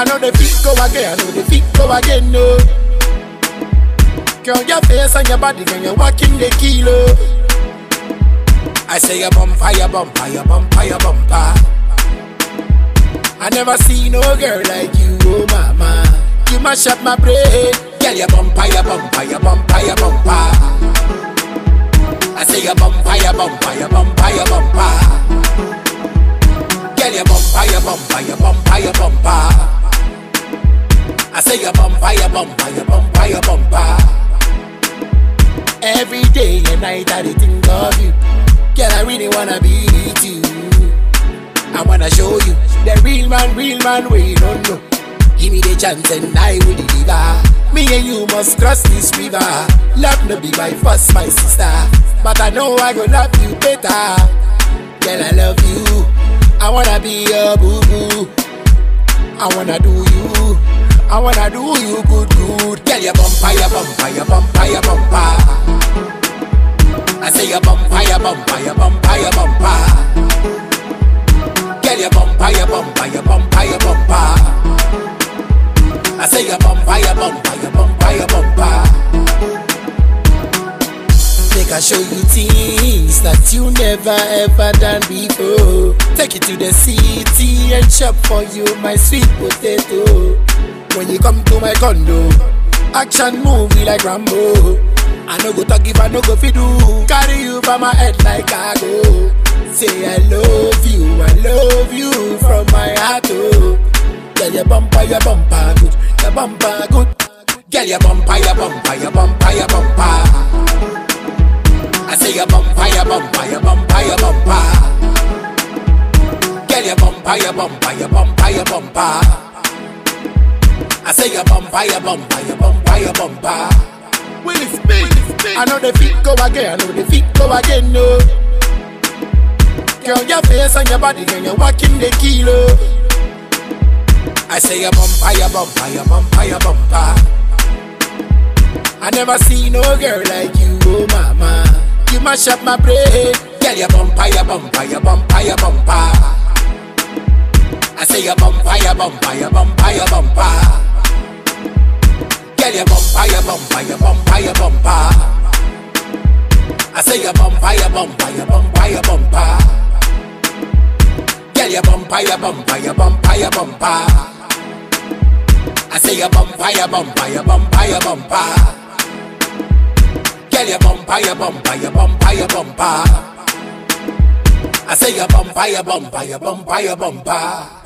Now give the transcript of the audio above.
I know the feet go again, I know the feet go again, no. Girl, your face and your body, when you're walking the kilo. Oh. I say bumper, your bumper, your bumper. I never see no girl like you, oh mama. You mash up my brain, girl, bumper, your bumper, your bumper. I say your bumper, your bumper, your I say your bumper, your bumper, your bumper, your. Every day and night I think of you. Girl, I really wanna be with you. I wanna show you the real man, real man way don't know. Give me the chance and I will deliver. Me and you must cross this river. Love no be my first, my sister. But I know I go love you better. Girl, I love you. I wanna be your boo boo. I wanna do you. I wanna do you good, good. Girl, your bumper, your bumper, your bumper, your bumper. I say your bumper, your bumper, your bumper, your bumper. Girl, your bumper, your bumper, your bumper, your bumper. I say your bumper, your bumper, your bumper, your bumper. Make I show you things that you never ever done before. Take you to the city and shop for you my sweet potato. When you come to my condo, action movie like Rambo. I no go talk if I no go fi do. Carry you by my head like cargo. Say I love you, I love you from my heart. Oh. Girl, your bumper, your bumper good, your bumper good. Girl, your bumper, your bumper, your bumper, your bumper. I say your bumper, your bumper, your bumper, your bumper. Girl, your bumper, your bumper, your bumper, your bumper. I say your bumper, your bumper, your bumper, your bumper. Will it spin? I know the feet go again, I know the feet go again, no. Girl, your face and your body, when you're walking the kilo. I say your bumper, your bumper, your bumper, your bumper. I never see no girl like you, oh mama. You mash up my brain, girl, your bumper, your bumper, your bumper, your bumper. I say your bumper, your bumper, your bumper, your bumper. Girl, your bumper, your bumper, your bumper, your bumper. I say your bumper, your bumper, your bumper, your bumper. Girl, your bumper, your bumper, your bumper, your bumper. I say your bumper, your bumper, your bumper, your bumper. Girl, your bumper, your bumper, your bumper, your bumper. I say your bumper, your bumper, your bumper, your bumper.